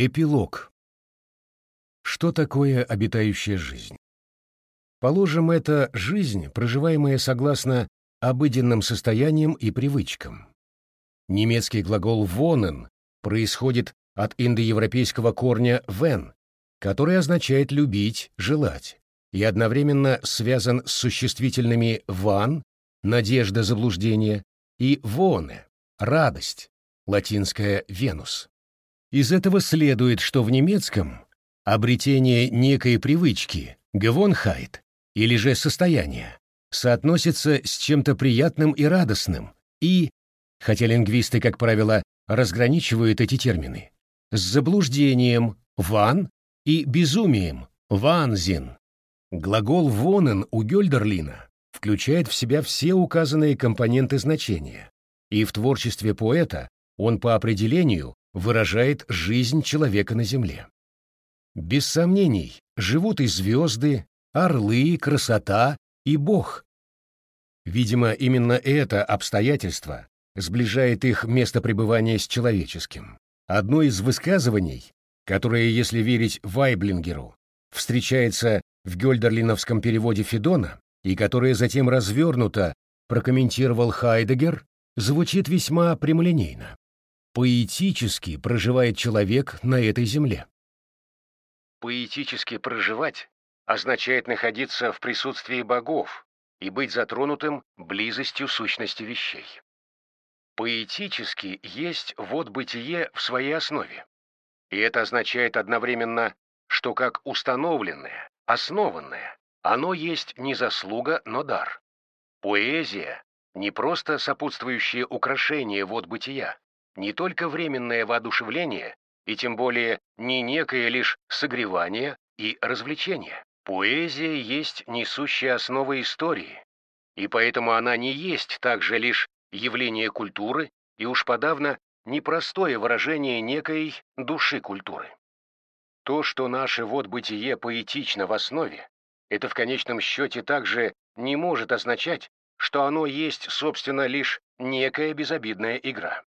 Эпилог. Что такое обитающая жизнь? Положим, это жизнь, проживаемая согласно обыденным состояниям и привычкам. Немецкий глагол «вонен» происходит от индоевропейского корня «вен», который означает «любить», «желать», и одновременно связан с существительными «ван» — «надежда», «заблуждение» и «воне» — «радость», латинское «венус». Из этого следует, что в немецком обретение некой привычки, gewohnheit, или же состояния, соотносится с чем-то приятным и радостным, и, хотя лингвисты, как правило, разграничивают эти термины, с заблуждением «ван» и безумием «ванзин». Глагол «вонен» у Гёльдерлина включает в себя все указанные компоненты значения, и в творчестве поэта он по определению выражает жизнь человека на Земле. Без сомнений, живут и звезды, орлы, красота и Бог. Видимо, именно это обстоятельство сближает их место пребывания с человеческим. Одно из высказываний, которое, если верить Вайблингеру, встречается в гёльдерлиновском переводе Федона и которое затем развернуто прокомментировал Хайдегер, звучит весьма прямолинейно поэтически проживает человек на этой земле. Поэтически проживать означает находиться в присутствии богов и быть затронутым близостью сущности вещей. Поэтически есть вот бытие в своей основе. И это означает одновременно, что как установленное, основанное, оно есть не заслуга, но дар. Поэзия — не просто сопутствующее украшение вот бытия, не только временное воодушевление, и тем более не некое лишь согревание и развлечение. Поэзия есть несущая основа истории, и поэтому она не есть также лишь явление культуры и уж подавно непростое выражение некой души культуры. То, что наше вот бытие поэтично в основе, это в конечном счете также не может означать, что оно есть, собственно, лишь некая безобидная игра.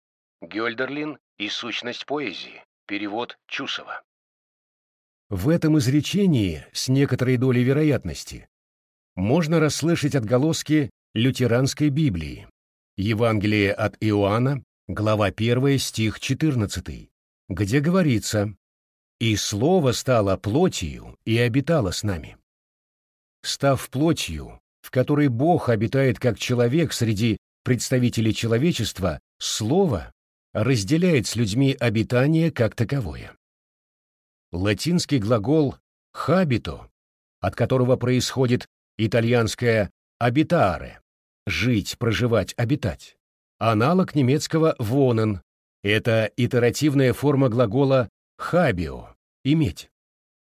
Гёльдерлин и сущность поэзии. Перевод Чусова. В этом изречении, с некоторой долей вероятности, можно расслышать отголоски лютеранской Библии. Евангелие от Иоанна, глава 1, стих 14, где говорится «И Слово стало плотью и обитало с нами». Став плотью, в которой Бог обитает как человек среди представителей человечества, Слово разделяет с людьми обитание как таковое. Латинский глагол «habito», от которого происходит итальянское «abitare» — «жить», «проживать», «обитать», аналог немецкого «wohnen» — это итеративная форма глагола «habio» — «иметь».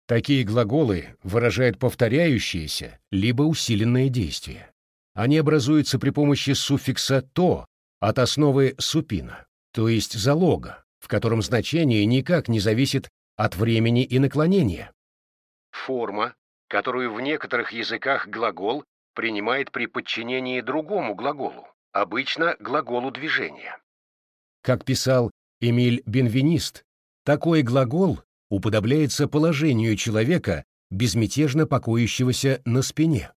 Такие глаголы выражают повторяющиеся либо усиленные действия. Они образуются при помощи суффикса «то» от основы «супина» то есть залога, в котором значение никак не зависит от времени и наклонения. Форма, которую в некоторых языках глагол принимает при подчинении другому глаголу, обычно глаголу движения. Как писал Эмиль Бенвенист, такой глагол уподобляется положению человека, безмятежно покоящегося на спине.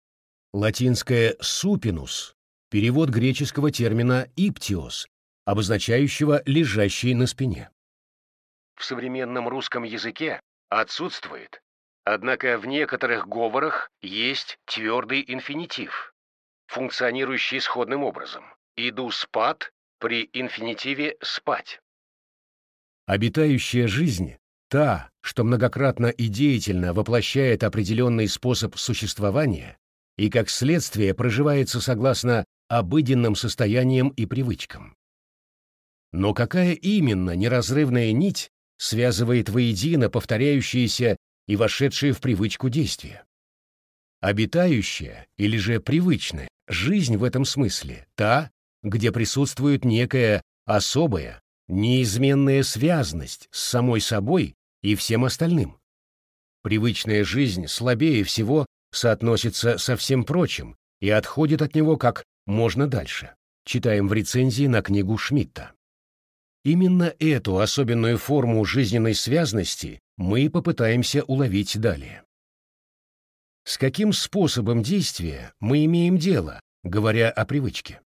Латинское «супинус» — перевод греческого термина «иптиос», обозначающего лежащий на спине. В современном русском языке отсутствует, однако в некоторых говорах есть твердый инфинитив, функционирующий сходным образом. «Иду спать» при инфинитиве «спать». Обитающая жизнь — та, что многократно и деятельно воплощает определенный способ существования и как следствие проживается согласно обыденным состояниям и привычкам. Но какая именно неразрывная нить связывает воедино повторяющиеся и вошедшие в привычку действия? Обитающая или же привычная жизнь в этом смысле та, где присутствует некая особая, неизменная связность с самой собой и всем остальным. Привычная жизнь слабее всего соотносится со всем прочим и отходит от него как можно дальше. Читаем в рецензии на книгу Шмидта. Именно эту особенную форму жизненной связности мы попытаемся уловить далее. С каким способом действия мы имеем дело, говоря о привычке?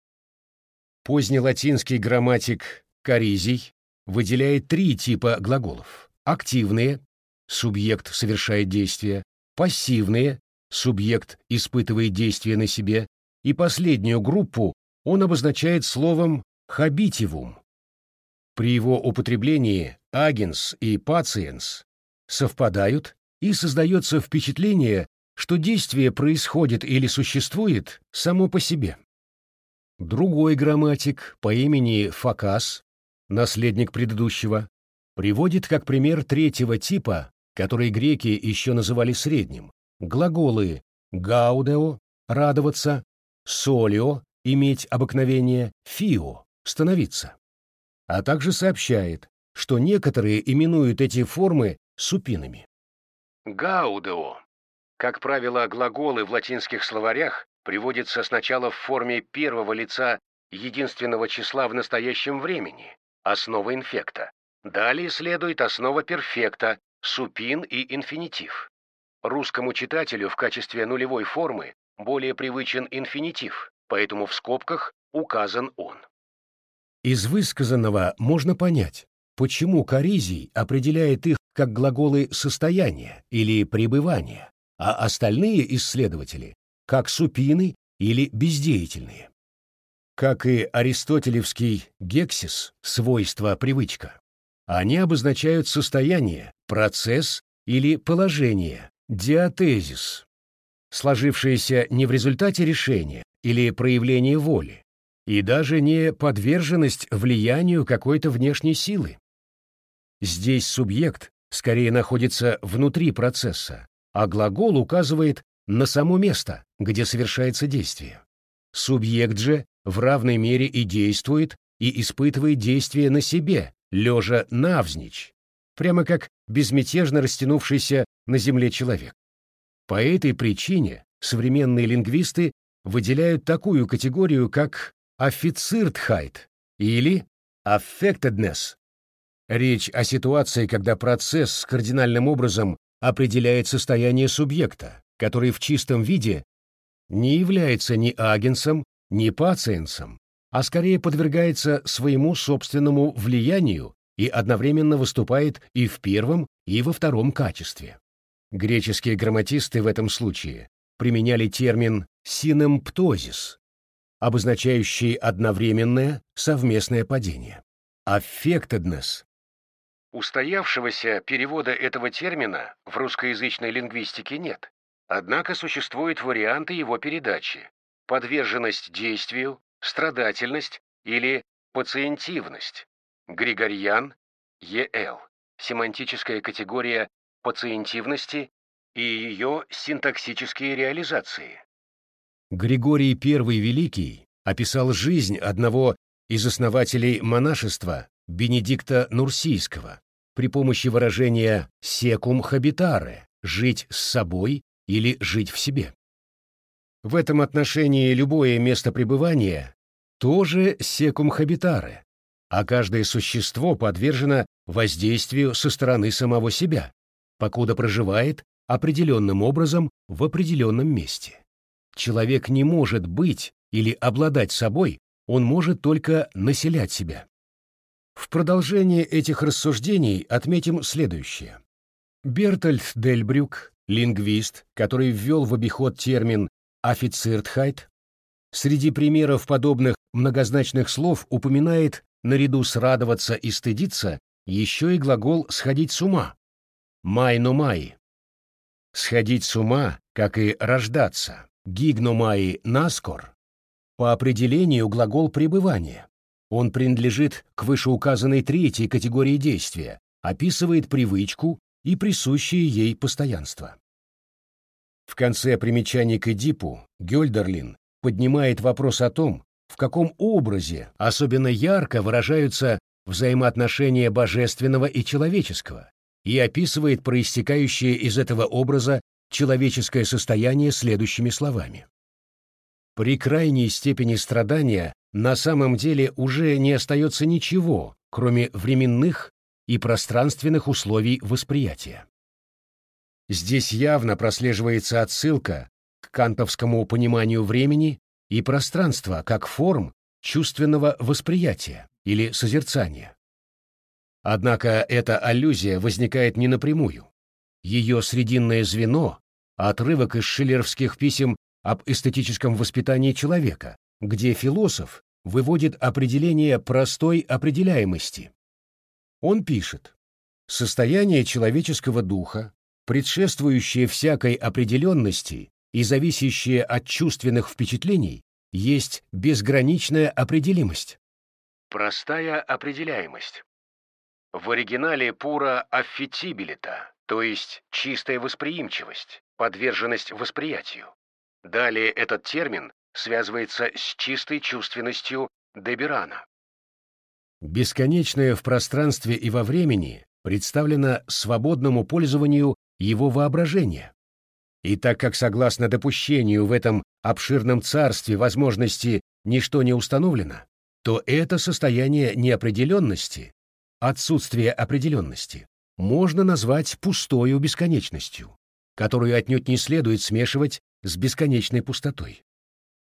Позднелатинский грамматик Коризий выделяет три типа глаголов. Активные – субъект совершает действие, пассивные – субъект испытывает действие на себе, и последнюю группу он обозначает словом «хабитивум». При его употреблении «агенс» и «пациенс» совпадают, и создается впечатление, что действие происходит или существует само по себе. Другой грамматик по имени Факас, наследник предыдущего, приводит как пример третьего типа, который греки еще называли средним, глаголы «гаудео» — «радоваться», «солио» — «иметь обыкновение», «фио» — «становиться». А также сообщает, что некоторые именуют эти формы супинами. Гаудео. Как правило, глаголы в латинских словарях приводятся сначала в форме первого лица единственного числа в настоящем времени, основа инфекта. Далее следует основа перфекта, супин и инфинитив. Русскому читателю в качестве нулевой формы более привычен инфинитив, поэтому в скобках указан он. Из высказанного можно понять, почему Коризий определяет их как глаголы состояния или пребывания, а остальные исследователи как супины или бездеятельные. Как и аристотелевский гексис, свойство привычка, они обозначают состояние, процесс или положение, диатезис, сложившееся не в результате решения или проявления воли, и даже не подверженность влиянию какой-то внешней силы. Здесь субъект скорее находится внутри процесса, а глагол указывает на само место, где совершается действие. Субъект же в равной мере и действует, и испытывает действие на себе, лежа навзничь, прямо как безмятежно растянувшийся на земле человек. По этой причине современные лингвисты выделяют такую категорию, как аффициртхайт или affectedness. Речь о ситуации, когда процесс кардинальным образом определяет состояние субъекта, который в чистом виде не является ни агенсом, ни пациенсом, а скорее подвергается своему собственному влиянию и одновременно выступает и в первом, и во втором качестве. Греческие грамматисты в этом случае применяли термин «синемптозис», обозначающий одновременное совместное падение. Affectedness. Устоявшегося перевода этого термина в русскоязычной лингвистике нет. Однако существуют варианты его передачи – подверженность действию, страдательность или пациентивность. Григорьян, Е.Л. Семантическая категория пациентивности и ее синтаксические реализации. Григорий I Великий описал жизнь одного из основателей монашества Бенедикта Нурсийского при помощи выражения «секум хабитаре» — «жить с собой» или жить в себе. В этом отношении любое место пребывания тоже секум хабитаре, а каждое существо подвержено воздействию со стороны самого себя, покуда проживает определенным образом в определенном месте. Человек не может быть или обладать собой, он может только населять себя. В продолжение этих рассуждений отметим следующее. Бертольд Дельбрюк лингвист, который ввел в обиход термин «официртхайт», среди примеров подобных многозначных слов упоминает, наряду с «радоваться» и «стыдиться», еще и глагол «сходить с ума» — «майно-май». «Сходить с ума», как и «рождаться», «гигно-май» — «наскор», по определению глагол пребывания. Он принадлежит к вышеуказанной третьей категории действия, описывает привычку, и присущее ей постоянство. В конце примечаний к Эдипу Гёльдерлин поднимает вопрос о том, в каком образе особенно ярко выражаются взаимоотношения божественного и человеческого, и описывает проистекающее из этого образа человеческое состояние следующими словами. При крайней степени страдания на самом деле уже не остается ничего, кроме временных и пространственных условий восприятия. Здесь явно прослеживается отсылка к кантовскому пониманию времени и пространства как форм чувственного восприятия или созерцания. Однако эта аллюзия возникает не напрямую. Ее срединное звено — отрывок из шиллеровских писем об эстетическом воспитании человека, где философ выводит определение простой определяемости. Он пишет, «Состояние человеческого духа, предшествующее всякой определенности и зависящее от чувственных впечатлений, есть безграничная определимость». Простая определяемость. В оригинале пура аффетибилита, то есть чистая восприимчивость, подверженность восприятию. Далее этот термин связывается с чистой чувственностью Дебирана. Бесконечное в пространстве и во времени представлено свободному пользованию его воображения. И так как согласно допущению в этом обширном царстве возможности ничто не установлено, то это состояние неопределенности, отсутствие определенности, можно назвать пустою бесконечностью, которую отнюдь не следует смешивать с бесконечной пустотой.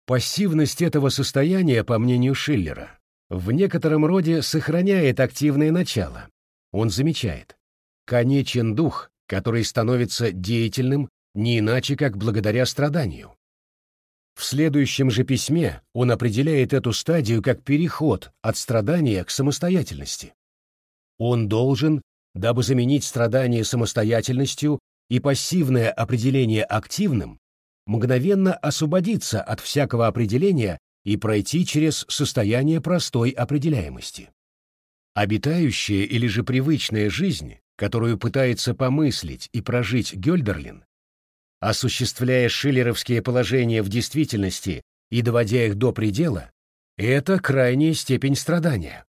Пассивность этого состояния, по мнению Шиллера, в некотором роде сохраняет активное начало. Он замечает, конечен дух, который становится деятельным не иначе, как благодаря страданию. В следующем же письме он определяет эту стадию как переход от страдания к самостоятельности. Он должен, дабы заменить страдание самостоятельностью и пассивное определение активным, мгновенно освободиться от всякого определения и пройти через состояние простой определяемости. Обитающая или же привычная жизнь, которую пытается помыслить и прожить Гёльдерлин, осуществляя шиллеровские положения в действительности и доводя их до предела, это крайняя степень страдания.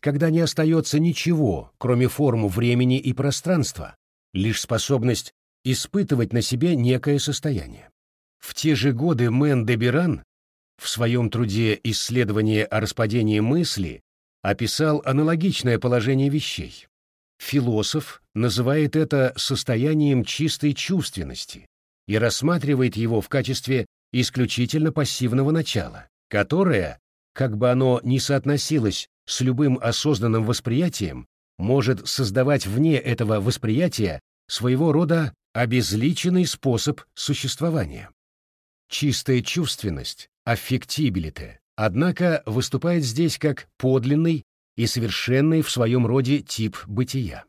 Когда не остается ничего, кроме форму времени и пространства, лишь способность испытывать на себе некое состояние. В те же годы Мэн Дебиран в своем труде «Исследование о распадении мысли» описал аналогичное положение вещей. Философ называет это состоянием чистой чувственности и рассматривает его в качестве исключительно пассивного начала, которое, как бы оно ни соотносилось с любым осознанным восприятием, может создавать вне этого восприятия своего рода обезличенный способ существования. Чистая чувственность, аффектибилите, однако выступает здесь как подлинный и совершенный в своем роде тип бытия.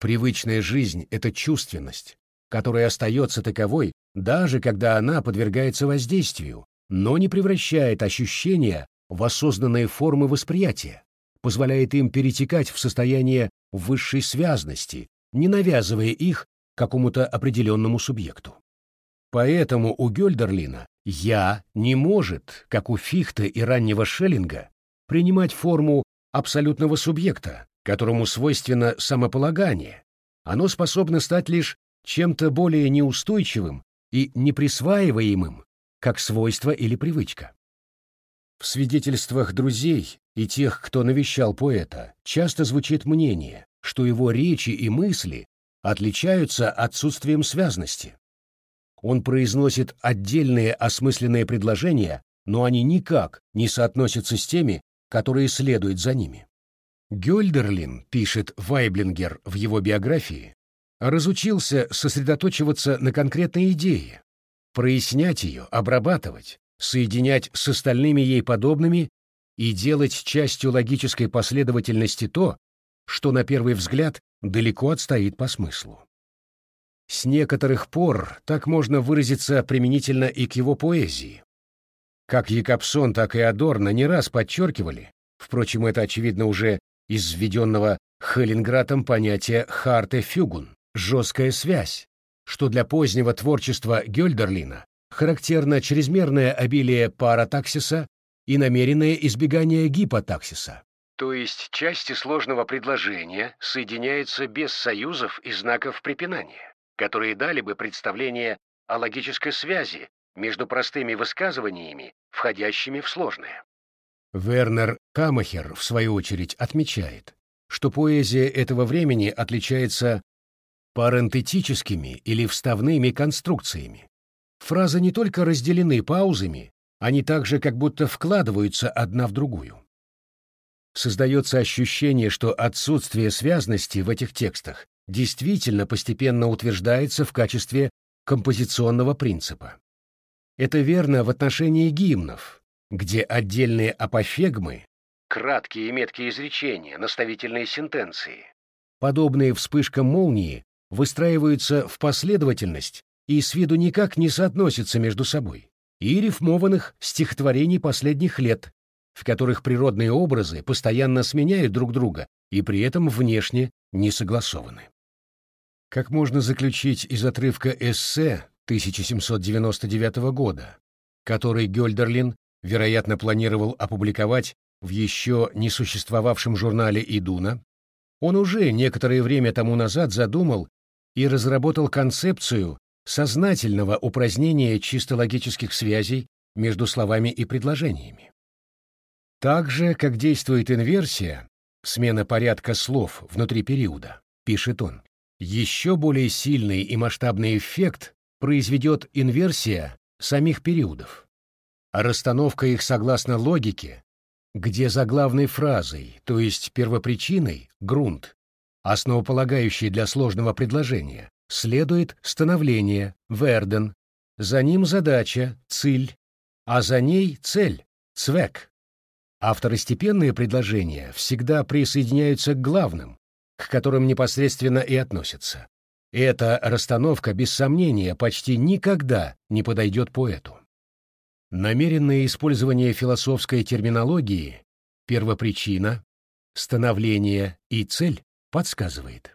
Привычная жизнь — это чувственность, которая остается таковой, даже когда она подвергается воздействию, но не превращает ощущения в осознанные формы восприятия, позволяет им перетекать в состояние высшей связности, не навязывая их какому-то определенному субъекту. Поэтому у Гёльдерлина «я» не может, как у Фихта и раннего Шеллинга, принимать форму абсолютного субъекта, которому свойственно самополагание. Оно способно стать лишь чем-то более неустойчивым и неприсваиваемым, как свойство или привычка. В свидетельствах друзей и тех, кто навещал поэта, часто звучит мнение, что его речи и мысли отличаются отсутствием связности. Он произносит отдельные осмысленные предложения, но они никак не соотносятся с теми, которые следуют за ними. Гёльдерлин, пишет Вайблингер в его биографии, разучился сосредоточиваться на конкретной идее, прояснять ее, обрабатывать, соединять с остальными ей подобными и делать частью логической последовательности то, что на первый взгляд далеко отстоит по смыслу. С некоторых пор так можно выразиться применительно и к его поэзии. Как Якобсон, так и Адорно не раз подчеркивали, впрочем, это очевидно уже из введенного Хеллингратом понятия «харте фюгун» — жесткая связь, что для позднего творчества Гёльдерлина характерно чрезмерное обилие паратаксиса и намеренное избегание гипотаксиса. То есть части сложного предложения соединяются без союзов и знаков препинания которые дали бы представление о логической связи между простыми высказываниями, входящими в сложное. Вернер Камахер, в свою очередь, отмечает, что поэзия этого времени отличается парентетическими или вставными конструкциями. Фразы не только разделены паузами, они также как будто вкладываются одна в другую. Создается ощущение, что отсутствие связности в этих текстах действительно постепенно утверждается в качестве композиционного принципа. Это верно в отношении гимнов, где отдельные апофегмы, краткие и меткие изречения, наставительные сентенции, подобные вспышкам молнии, выстраиваются в последовательность и с виду никак не соотносятся между собой, и рифмованных стихотворений последних лет, в которых природные образы постоянно сменяют друг друга и при этом внешне не согласованы. Как можно заключить из отрывка эссе 1799 года, который Гёльдерлин, вероятно, планировал опубликовать в еще не существовавшем журнале «Идуна», он уже некоторое время тому назад задумал и разработал концепцию сознательного упразднения чисто логических связей между словами и предложениями. Так же, как действует инверсия, смена порядка слов внутри периода, пишет он, еще более сильный и масштабный эффект произведет инверсия самих периодов. А расстановка их согласно логике, где заглавной фразой, то есть первопричиной, грунт, основополагающий для сложного предложения, следует становление, верден, за ним задача, цель, а за ней цель, цвек. А второстепенные предложения всегда присоединяются к главным, к которым непосредственно и относятся. Эта расстановка, без сомнения, почти никогда не подойдет поэту. Намеренное использование философской терминологии первопричина, становление и цель подсказывает,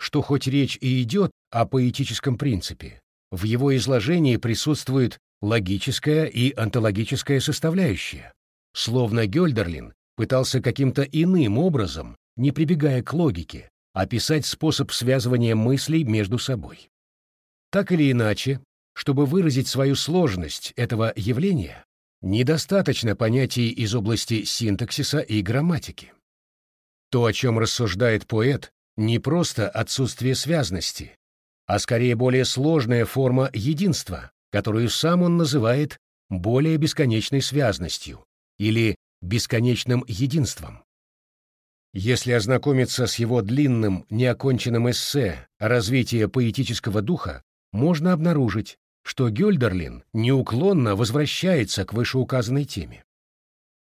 что хоть речь и идет о поэтическом принципе, в его изложении присутствует логическая и онтологическая составляющая, словно Гёльдерлин пытался каким-то иным образом, не прибегая к логике, описать способ связывания мыслей между собой. Так или иначе, чтобы выразить свою сложность этого явления, недостаточно понятий из области синтаксиса и грамматики. То, о чем рассуждает поэт, не просто отсутствие связности, а скорее более сложная форма единства, которую сам он называет более бесконечной связностью или бесконечным единством. Если ознакомиться с его длинным, неоконченным эссе о развитии поэтического духа, можно обнаружить, что Гёльдерлин неуклонно возвращается к вышеуказанной теме.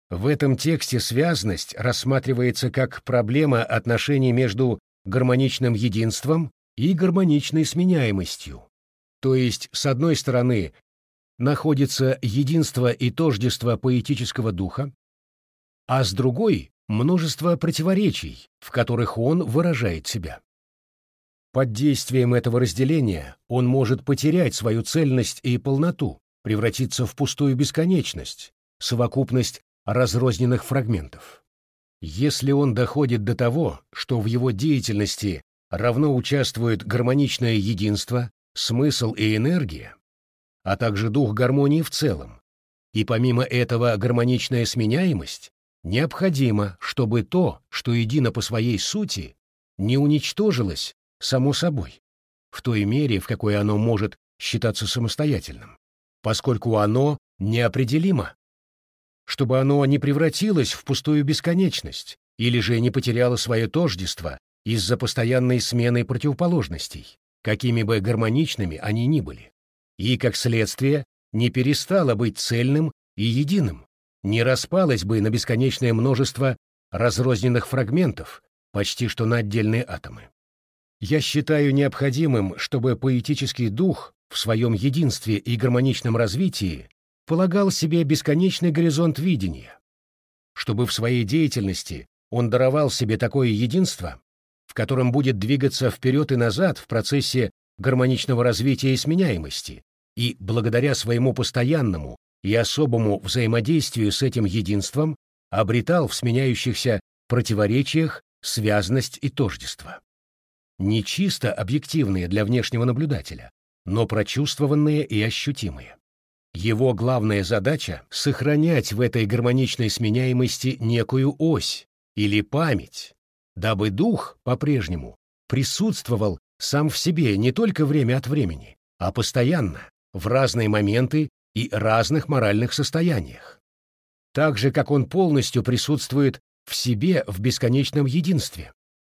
В этом тексте связность рассматривается как проблема отношений между гармоничным единством и гармоничной сменяемостью. То есть, с одной стороны, находится единство и тождество поэтического духа, а с другой — множество противоречий, в которых он выражает себя. Под действием этого разделения он может потерять свою цельность и полноту, превратиться в пустую бесконечность, совокупность разрозненных фрагментов. Если он доходит до того, что в его деятельности равно участвуют гармоничное единство, смысл и энергия, а также дух гармонии в целом, и помимо этого гармоничная сменяемость, необходимо, чтобы то, что едино по своей сути, не уничтожилось само собой, в той мере, в какой оно может считаться самостоятельным, поскольку оно неопределимо чтобы оно не превратилось в пустую бесконечность или же не потеряло свое тождество из-за постоянной смены противоположностей, какими бы гармоничными они ни были, и, как следствие, не перестало быть цельным и единым, не распалось бы на бесконечное множество разрозненных фрагментов, почти что на отдельные атомы. Я считаю необходимым, чтобы поэтический дух в своем единстве и гармоничном развитии полагал себе бесконечный горизонт видения, чтобы в своей деятельности он даровал себе такое единство, в котором будет двигаться вперед и назад в процессе гармоничного развития и сменяемости, и благодаря своему постоянному и особому взаимодействию с этим единством обретал в сменяющихся противоречиях связность и тождество. Не чисто объективные для внешнего наблюдателя, но прочувствованные и ощутимые. Его главная задача — сохранять в этой гармоничной сменяемости некую ось или память, дабы дух по-прежнему присутствовал сам в себе не только время от времени, а постоянно, в разные моменты и разных моральных состояниях. Так же, как он полностью присутствует в себе в бесконечном единстве,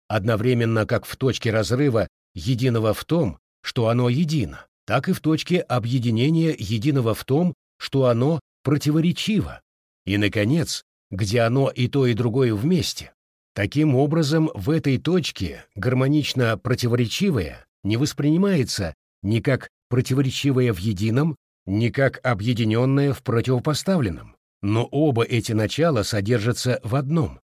одновременно как в точке разрыва единого в том, что оно едино, так и в точке объединения единого в том, что оно противоречиво, и, наконец, где оно и то, и другое вместе. Таким образом, в этой точке гармонично противоречивое не воспринимается ни как противоречивое в едином, ни как объединенное в противопоставленном, но оба эти начала содержатся в одном.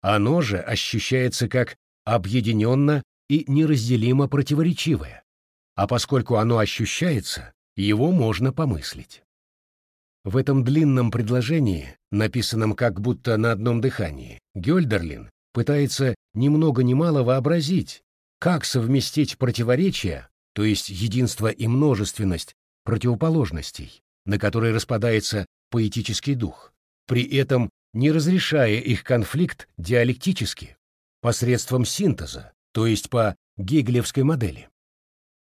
Оно же ощущается как объединенно и неразделимо противоречивое, а поскольку оно ощущается, его можно помыслить. В этом длинном предложении, написанном как будто на одном дыхании, Гёльдерлин пытается ни много ни мало вообразить, как совместить противоречия, то есть единство и множественность противоположностей, на которые распадается поэтический дух, при этом не разрешая их конфликт диалектически, посредством синтеза, то есть по гегелевской модели.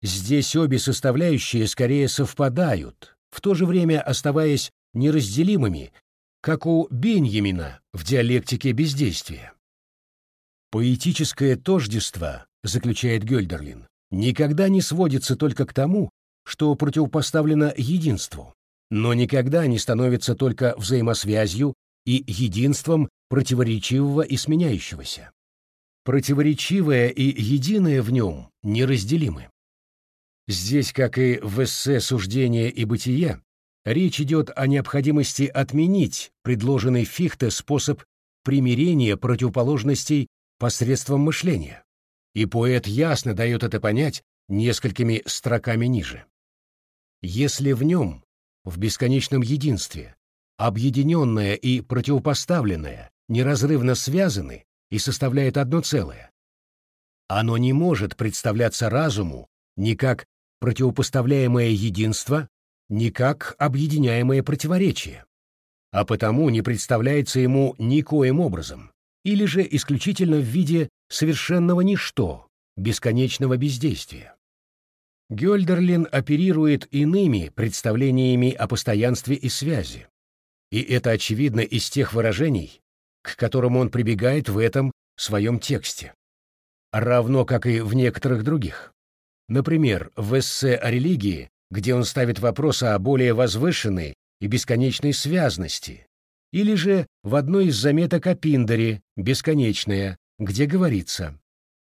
Здесь обе составляющие скорее совпадают, в то же время оставаясь неразделимыми, как у Беньямина в диалектике бездействия. Поэтическое тождество, заключает Гёльдерлин, никогда не сводится только к тому, что противопоставлено единству, но никогда не становится только взаимосвязью и единством противоречивого и сменяющегося. Противоречивое и единое в нем неразделимы. Здесь, как и в эссе «Суждение и бытие», речь идет о необходимости отменить предложенный Фихте способ примирения противоположностей посредством мышления. И поэт ясно дает это понять несколькими строками ниже. Если в нем, в бесконечном единстве, объединенное и противопоставленное неразрывно связаны и составляют одно целое, оно не может представляться разуму ни как противопоставляемое единство, ни как объединяемое противоречие, а потому не представляется ему никоим образом, или же исключительно в виде совершенного ничто, бесконечного бездействия. Гёльдерлин оперирует иными представлениями о постоянстве и связи, и это очевидно из тех выражений, к которым он прибегает в этом своем тексте, равно как и в некоторых других. Например, в эссе о религии, где он ставит вопрос о более возвышенной и бесконечной связности, или же в одной из заметок о Пиндере «Бесконечное», где говорится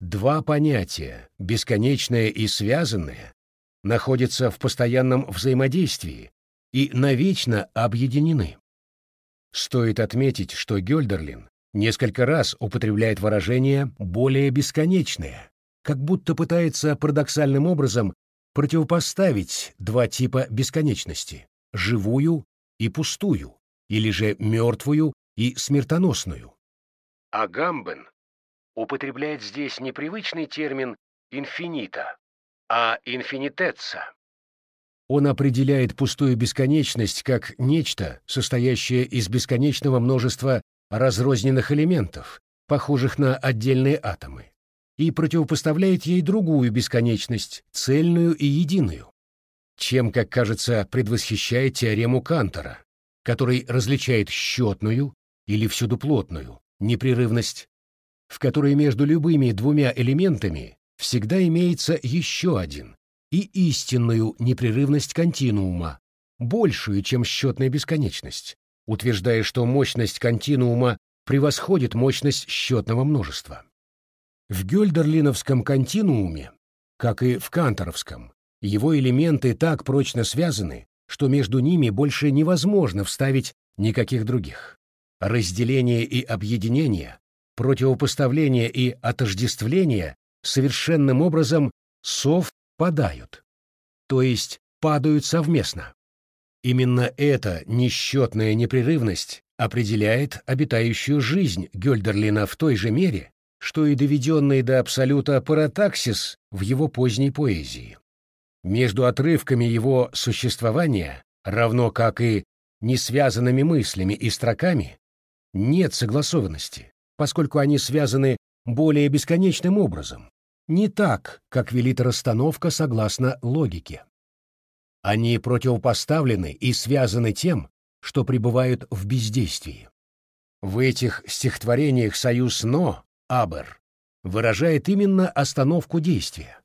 «Два понятия, бесконечное и связанное, находятся в постоянном взаимодействии и навечно объединены». Стоит отметить, что Гёльдерлин несколько раз употребляет выражение «более бесконечное», как будто пытается парадоксальным образом противопоставить два типа бесконечности — живую и пустую, или же мертвую и смертоносную. А Гамбен употребляет здесь непривычный термин «инфинита», а «инфинитеца». Он определяет пустую бесконечность как нечто, состоящее из бесконечного множества разрозненных элементов, похожих на отдельные атомы и противопоставляет ей другую бесконечность, цельную и единую, чем, как кажется, предвосхищает теорему Кантора, который различает счетную или всюдуплотную непрерывность, в которой между любыми двумя элементами всегда имеется еще один, и истинную непрерывность континуума, большую, чем счетная бесконечность, утверждая, что мощность континуума превосходит мощность счетного множества. В гёльдерлиновском континууме, как и в канторовском, его элементы так прочно связаны, что между ними больше невозможно вставить никаких других. Разделение и объединение, противопоставление и отождествление совершенным образом совпадают, то есть падают совместно. Именно эта несчетная непрерывность определяет обитающую жизнь Гёльдерлина в той же мере, что и доведенный до абсолюта паратаксис в его поздней поэзии. Между отрывками его существования равно как и несвязанными мыслями и строками, нет согласованности, поскольку они связаны более бесконечным образом, не так, как велит расстановка согласно логике. Они противопоставлены и связаны тем, что пребывают в бездействии. В этих стихотворениях союз «но» — «абер» выражает именно остановку действия.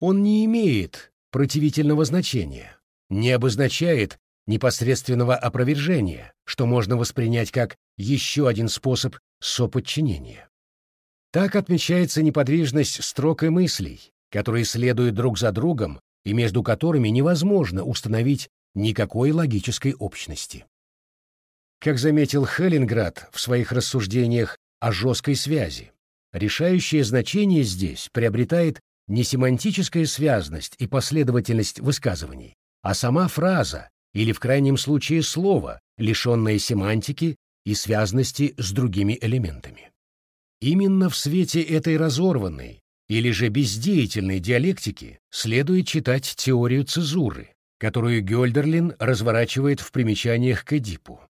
Он не имеет противительного значения, не обозначает непосредственного опровержения, что можно воспринять как еще один способ соподчинения. Так отмечается неподвижность строк и мыслей, которые следуют друг за другом и между которыми невозможно установить никакой логической общности. Как заметил Хеллинград в своих рассуждениях о жесткой связи, решающее значение здесь приобретает не семантическая связность и последовательность высказываний, а сама фраза или в крайнем случае слово, лишенное семантики и связности с другими элементами. Именно в свете этой разорванной или же бездеятельной диалектики следует читать теорию цезуры, которую Гёльдерлин разворачивает в примечаниях к Эдипу.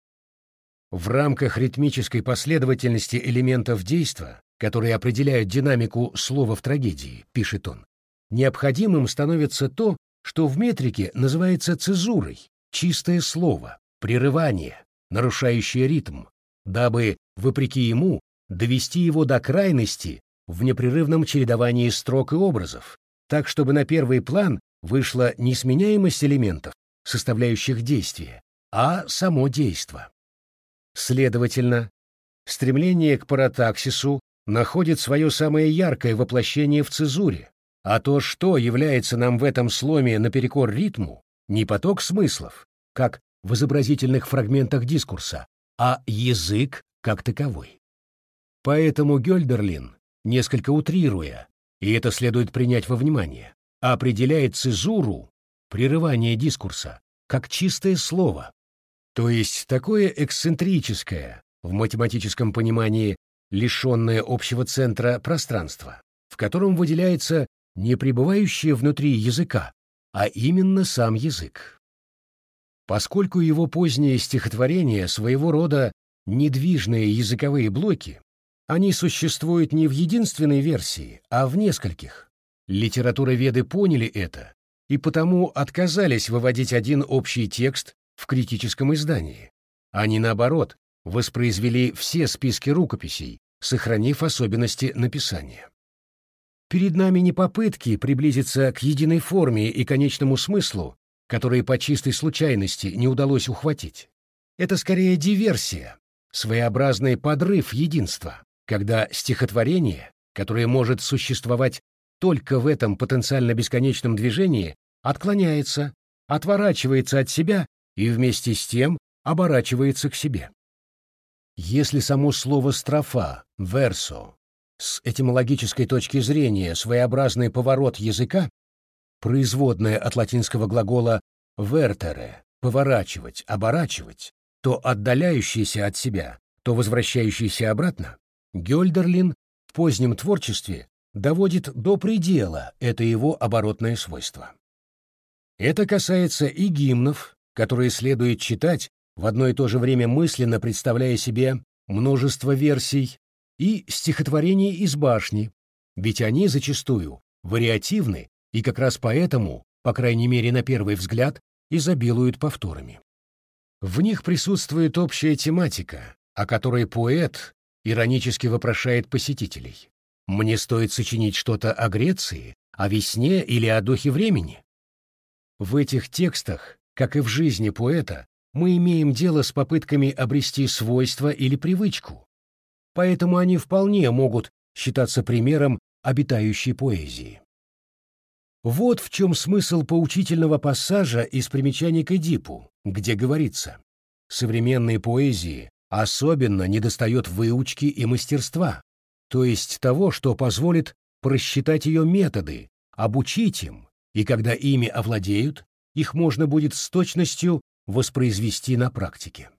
В рамках ритмической последовательности элементов действа, которые определяют динамику слова в трагедии, пишет он, необходимым становится то, что в метрике называется цезурой, чистое слово, прерывание, нарушающее ритм, дабы, вопреки ему, довести его до крайности в непрерывном чередовании строк и образов, так чтобы на первый план вышла не сменяемость элементов, составляющих действие, а само действо. Следовательно, стремление к паратаксису находит свое самое яркое воплощение в цезуре, а то, что является нам в этом сломе наперекор ритму, не поток смыслов, как в изобразительных фрагментах дискурса, а язык как таковой. Поэтому Гёльдерлин, несколько утрируя, и это следует принять во внимание, определяет цезуру, прерывание дискурса, как чистое слово, то есть такое эксцентрическое, в математическом понимании лишенное общего центра пространства, в котором выделяется не пребывающее внутри языка, а именно сам язык. Поскольку его поздние стихотворения своего рода недвижные языковые блоки, они существуют не в единственной версии, а в нескольких. Литературоведы поняли это и потому отказались выводить один общий текст в критическом издании. Они, наоборот, воспроизвели все списки рукописей, сохранив особенности написания. Перед нами не попытки приблизиться к единой форме и конечному смыслу, которые по чистой случайности не удалось ухватить. Это скорее диверсия, своеобразный подрыв единства когда стихотворение, которое может существовать только в этом потенциально бесконечном движении, отклоняется, отворачивается от себя и вместе с тем оборачивается к себе. Если само слово «строфа», «версо» с этимологической точки зрения своеобразный поворот языка, производное от латинского глагола «vertere» — «поворачивать», «оборачивать», то отдаляющийся от себя, то возвращающийся обратно, Гёльдерлин в позднем творчестве доводит до предела это его оборотное свойство. Это касается и гимнов, которые следует читать, в одно и то же время мысленно представляя себе множество версий, и стихотворений из башни, ведь они зачастую вариативны и как раз поэтому, по крайней мере на первый взгляд, изобилуют повторами. В них присутствует общая тематика, о которой поэт иронически вопрошает посетителей. Мне стоит сочинить что-то о Греции, о весне или о духе времени? В этих текстах, как и в жизни поэта, мы имеем дело с попытками обрести свойство или привычку. Поэтому они вполне могут считаться примером обитающей поэзии. Вот в чем смысл поучительного пассажа из примечаний к Эдипу, где говорится «Современной поэзии Особенно недостает выучки и мастерства, то есть того, что позволит просчитать ее методы, обучить им, и когда ими овладеют, их можно будет с точностью воспроизвести на практике.